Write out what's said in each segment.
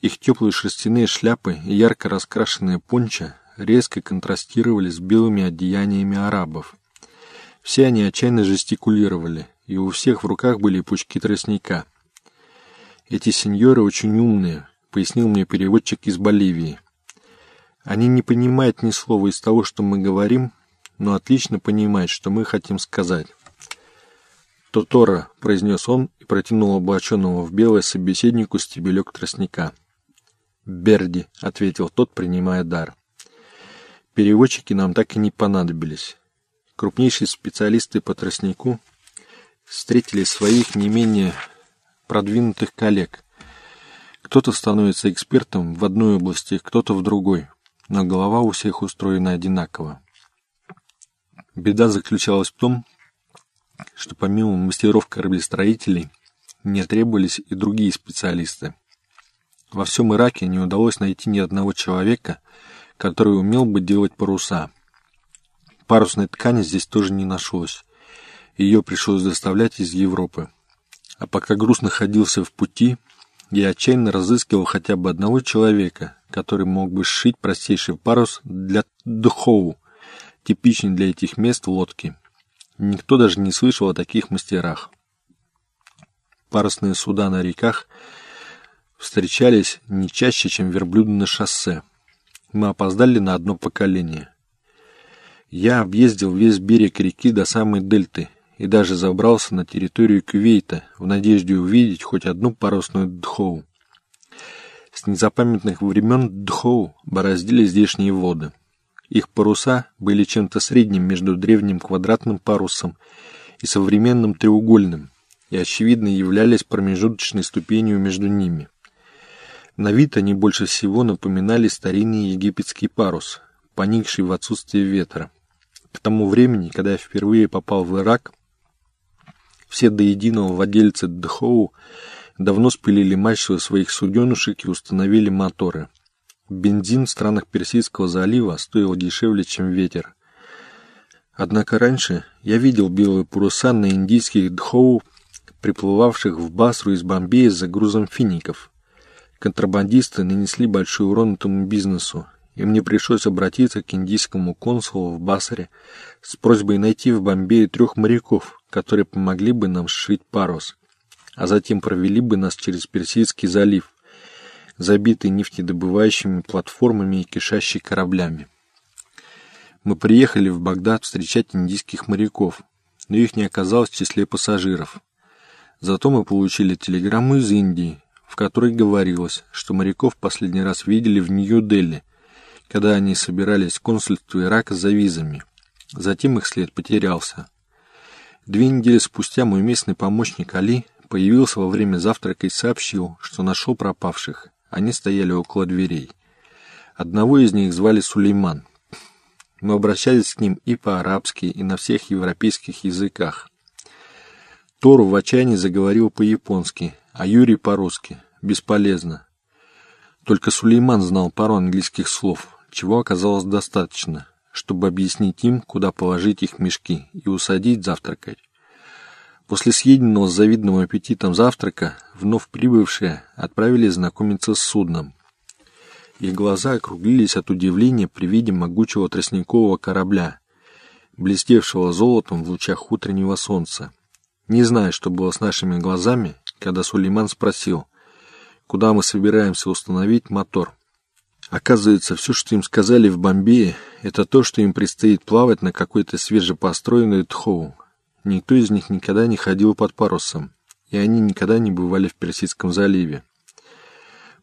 Их теплые шерстяные шляпы и ярко раскрашенные понча резко контрастировали с белыми одеяниями арабов. Все они отчаянно жестикулировали, и у всех в руках были пучки тростника. «Эти сеньоры очень умные», — пояснил мне переводчик из Боливии. «Они не понимают ни слова из того, что мы говорим, но отлично понимают, что мы хотим сказать». «Тотора», — произнес он и протянул облаченного в белое собеседнику стебелек тростника. «Берди», — ответил тот, принимая дар. Переводчики нам так и не понадобились. Крупнейшие специалисты по тростнику встретили своих не менее продвинутых коллег. Кто-то становится экспертом в одной области, кто-то в другой, но голова у всех устроена одинаково. Беда заключалась в том, что помимо мастеров кораблестроителей не требовались и другие специалисты. Во всем Ираке не удалось найти ни одного человека, который умел бы делать паруса. Парусной ткани здесь тоже не нашлось. Ее пришлось доставлять из Европы. А пока груз находился в пути, я отчаянно разыскивал хотя бы одного человека, который мог бы сшить простейший парус для Дхоу, типичный для этих мест лодки. Никто даже не слышал о таких мастерах. Парусные суда на реках встречались не чаще, чем верблюды на шоссе. Мы опоздали на одно поколение. Я объездил весь берег реки до самой дельты и даже забрался на территорию Кувейта в надежде увидеть хоть одну парусную дхоу. С незапамятных времен дхоу бороздили здешние воды – их паруса были чем-то средним между древним квадратным парусом и современным треугольным, и, очевидно, являлись промежуточной ступенью между ними. На вид они больше всего напоминали старинный египетский парус, поникший в отсутствие ветра. К тому времени, когда я впервые попал в Ирак, все до единого владельцы Дхоу давно спилили мачту своих суденушек и установили моторы – Бензин в странах Персидского залива стоил дешевле, чем ветер. Однако раньше я видел белые паруса на индийских дхоу, приплывавших в Басру из Бомбея за грузом фиников. Контрабандисты нанесли большой урон этому бизнесу, и мне пришлось обратиться к индийскому консулу в Басре с просьбой найти в Бомбее трех моряков, которые помогли бы нам сшить парус, а затем провели бы нас через Персидский залив, забитый нефтедобывающими платформами и кишащий кораблями. Мы приехали в Багдад встречать индийских моряков, но их не оказалось в числе пассажиров. Зато мы получили телеграмму из Индии, в которой говорилось, что моряков последний раз видели в Нью-Дели, когда они собирались в консульство Ирака за визами. Затем их след потерялся. Две недели спустя мой местный помощник Али появился во время завтрака и сообщил, что нашел пропавших они стояли около дверей. Одного из них звали Сулейман. Мы обращались к ним и по-арабски, и на всех европейских языках. Тору в отчаянии заговорил по-японски, а Юрий по-русски. Бесполезно. Только Сулейман знал пару английских слов, чего оказалось достаточно, чтобы объяснить им, куда положить их мешки и усадить завтракать. После съеденного с завидным аппетитом завтрака вновь прибывшие отправились знакомиться с судном. Их глаза округлились от удивления при виде могучего тростникового корабля, блестевшего золотом в лучах утреннего солнца. Не знаю, что было с нашими глазами, когда Сулейман спросил, куда мы собираемся установить мотор. Оказывается, все, что им сказали в Бомбее, это то, что им предстоит плавать на какой-то свежепостроенной тхоу, Никто из них никогда не ходил под парусом, и они никогда не бывали в Персидском заливе.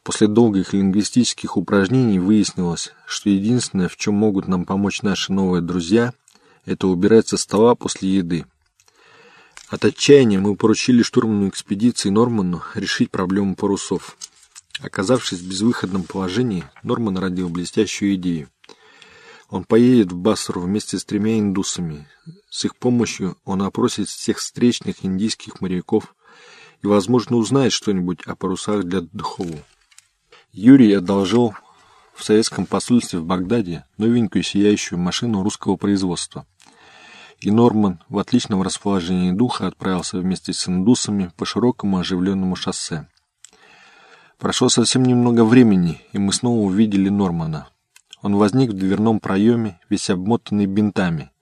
После долгих лингвистических упражнений выяснилось, что единственное, в чем могут нам помочь наши новые друзья, это убирать со стола после еды. От отчаяния мы поручили штурманной экспедиции Норману решить проблему парусов. Оказавшись в безвыходном положении, Норман родил блестящую идею. Он поедет в Басру вместе с тремя индусами. С их помощью он опросит всех встречных индийских моряков и, возможно, узнает что-нибудь о парусах для Дхоу. Юрий одолжил в советском посольстве в Багдаде новенькую сияющую машину русского производства. И Норман в отличном расположении духа отправился вместе с индусами по широкому оживленному шоссе. Прошло совсем немного времени, и мы снова увидели Нормана. Он возник в дверном проеме, весь обмотанный бинтами.